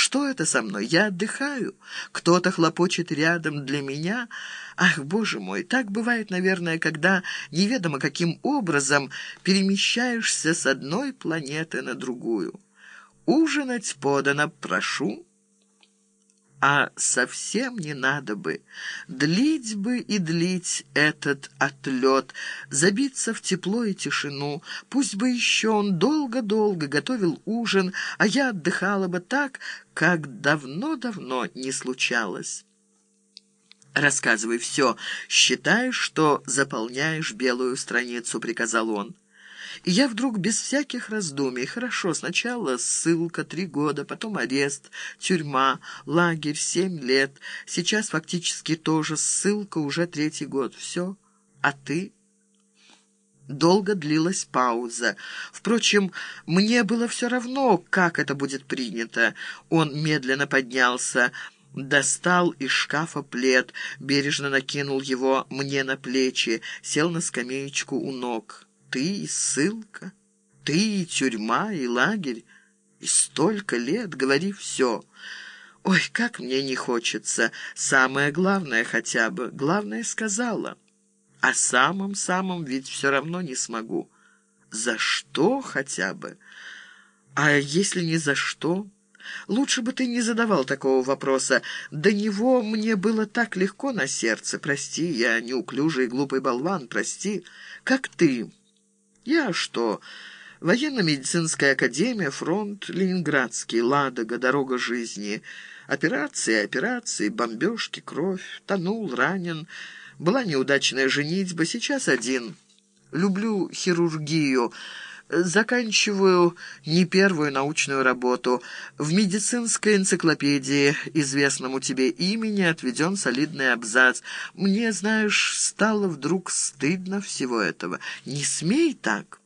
Что это со мной? Я отдыхаю. Кто-то хлопочет рядом для меня. Ах, боже мой, так бывает, наверное, когда неведомо каким образом перемещаешься с одной планеты на другую. Ужинать подано, прошу а совсем не надо бы. Длить бы и длить этот отлет, забиться в тепло и тишину. Пусть бы еще он долго-долго готовил ужин, а я отдыхала бы так, как давно-давно не случалось. «Рассказывай все. Считай, что заполняешь белую страницу», — приказал он. И я вдруг без всяких раздумий, хорошо, сначала ссылка три года, потом арест, тюрьма, лагерь семь лет, сейчас фактически тоже ссылка уже третий год. Все. А ты? Долго длилась пауза. Впрочем, мне было все равно, как это будет принято. Он медленно поднялся, достал из шкафа плед, бережно накинул его мне на плечи, сел на скамеечку у ног ты и ссылка, ты и тюрьма, и лагерь, и столько лет, говори все. Ой, как мне не хочется, самое главное хотя бы, главное сказала. А самым-самым ведь все равно не смогу. За что хотя бы? А если не за что? Лучше бы ты не задавал такого вопроса. До него мне было так легко на сердце. Прости, я неуклюжий глупый болван, прости. Как ты... Я что? Военно-медицинская академия, фронт, Ленинградский, Ладога, дорога жизни. Операции, операции, бомбежки, кровь. Тонул, ранен. Была неудачная женитьба, сейчас один. Люблю хирургию. Заканчиваю не первую научную работу. В медицинской энциклопедии, известному тебе имени, отведен солидный абзац. Мне, знаешь, стало вдруг стыдно всего этого. Не смей так.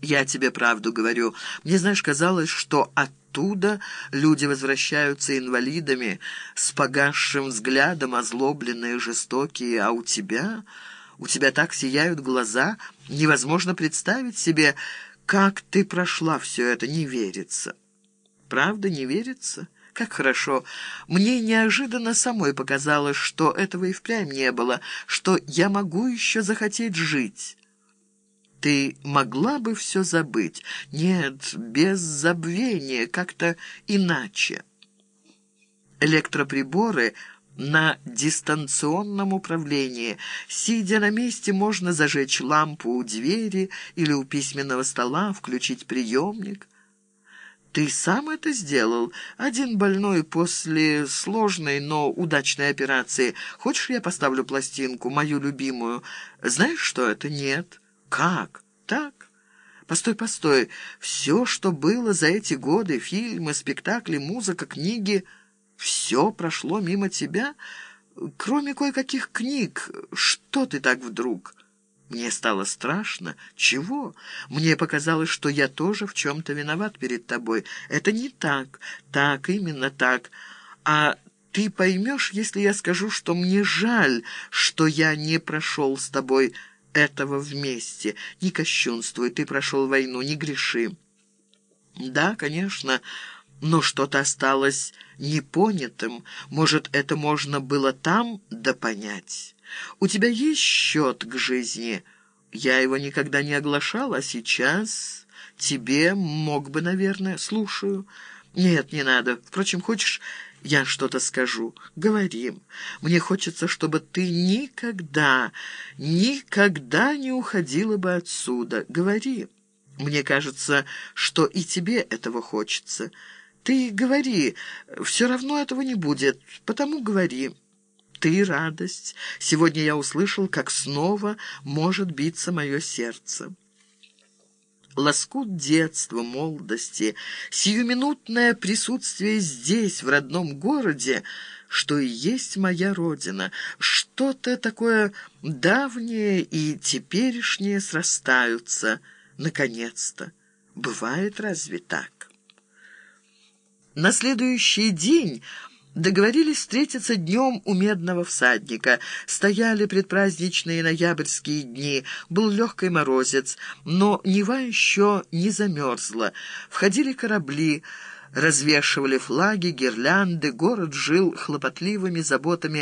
Я тебе правду говорю. Мне, знаешь, казалось, что оттуда люди возвращаются инвалидами, с погасшим взглядом, озлобленные, жестокие, а у тебя... У тебя так сияют глаза, невозможно представить себе, как ты прошла все это, не верится. Правда, не верится? Как хорошо. Мне неожиданно самой показалось, что этого и впрямь не было, что я могу еще захотеть жить. Ты могла бы все забыть? Нет, без забвения, как-то иначе. Электроприборы на дистанционном управлении. Сидя на месте, можно зажечь лампу у двери или у письменного стола, включить приемник. Ты сам это сделал? Один больной после сложной, но удачной операции. Хочешь, я поставлю пластинку, мою любимую? Знаешь, что это? Нет. Как? Так? Постой, постой. Все, что было за эти годы, фильмы, спектакли, музыка, книги... Все прошло мимо тебя, кроме кое-каких книг. Что ты так вдруг?» Мне стало страшно. Чего? Мне показалось, что я тоже в чем-то виноват перед тобой. Это не так. Так, именно так. А ты поймешь, если я скажу, что мне жаль, что я не прошел с тобой этого вместе. Не кощунствуй, ты прошел войну, не греши. Да, конечно, но что-то осталось непонятым. Может, это можно было там да понять. У тебя есть счет к жизни? Я его никогда не оглашал, а сейчас тебе мог бы, наверное. Слушаю. Нет, не надо. Впрочем, хочешь, я что-то скажу? Говорим. Мне хочется, чтобы ты никогда, никогда не уходила бы отсюда. Говори. Мне кажется, что и тебе этого хочется». Ты говори, все равно этого не будет, потому говори. Ты радость. Сегодня я услышал, как снова может биться мое сердце. Лоскут детства, молодости, сиюминутное присутствие здесь, в родном городе, что и есть моя родина, что-то такое давнее и теперешнее срастаются, наконец-то. Бывает разве так? На следующий день договорились встретиться днем у Медного всадника. Стояли предпраздничные ноябрьские дни, был легкий морозец, но Нева еще не замерзла. Входили корабли, развешивали флаги, гирлянды, город жил хлопотливыми заботами